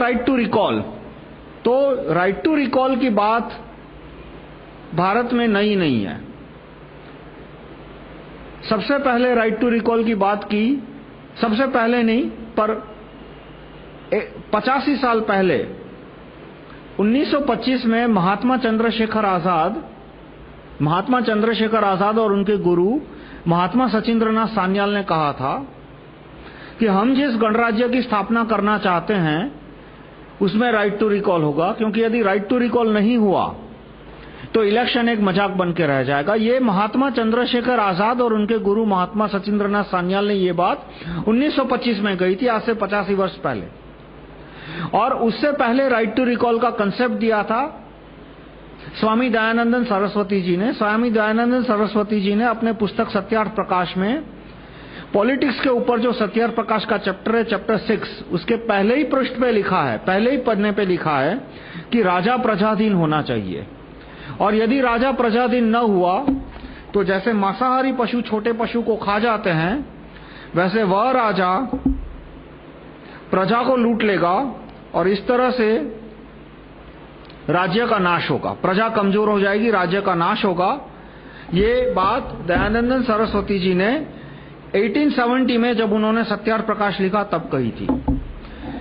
Right to recall तो right to recall की बात भारत में नई नहीं है। सबसे पहले राइट टू रिकॉल की बात की, सबसे पहले नहीं, पर पचासी साल पहले 1925 में महात्मा चंद्रशेखर आज़ाद, महात्मा चंद्रशेखर आज़ाद और उनके गुरु महात्मा सचिंद्रनाथ सान्याल ने कहा था कि हम जिस गणराज्य की स्थापना करना चाहते हैं उसमें राइट टू रिकॉल होगा, क्योंकि यदि राइट टू रिकॉल नहीं हुआ तो इलेक्शन एक मज़ाक बन के रह जाएगा। ये महात्मा चंद्रशेखर आज़ाद और उनके गुरु महात्मा सचिंद्रनाथ सान्याल ने ये बात 1925 में गई थी, आज से पचासी वर्ष पहले। और उससे पहले राइट टू रिकॉल का कंसेप्ट दिया था। स्वामी दयानंदन सरस्वती जी ने। स्वामी दयानंदन सरस्वती जी ने अपने पुस्तक सत्यार्थ प्रकाश में पॉलिटिक्स के ऊपर जो सत्यार्थ प्रकाश का चैप्टर है चैप्टर सिक्स उसके पहले ही पृष्ठ पे लिखा है, पहले ही पढ़ने पे लिखा है कि राजा प्रजाधीन होना चाहिए। और यदि राजा प्रजाधीन न हुआ तो जैसे मांसाहारी पशु, छोटे पशु को खा जाते हैं, वैसे वह राजा प्रजा को लूट लेगा और इस तरह से राज्य का नाश होगा। प्रजा कमज़ोर हो जाएगी, राज्य का नाश होगा। ये बात दयानंदन सरस्वती जी ने 1870 में जब उन्होंने सत्यार्थ प्रकाश लिखा तब कही थी।